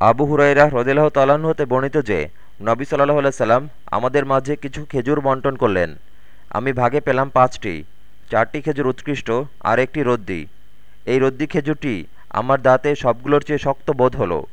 আবু হুরাইরা হ্রদিল্লাহ তালাহ হতে বর্ণিত যে, নবী সাল্লাহ সাল্লাম আমাদের মাঝে কিছু খেজুর বন্টন করলেন। আমি ভাগে পেলাম পাঁচটি। চারটি খেজুর উৎকৃষ্ট আর একটি রদ্দি। এই রদ্দি খেজুরটি আমার দাঁতে সবগুলোর চেয়ে শক্ত বোধ হলো।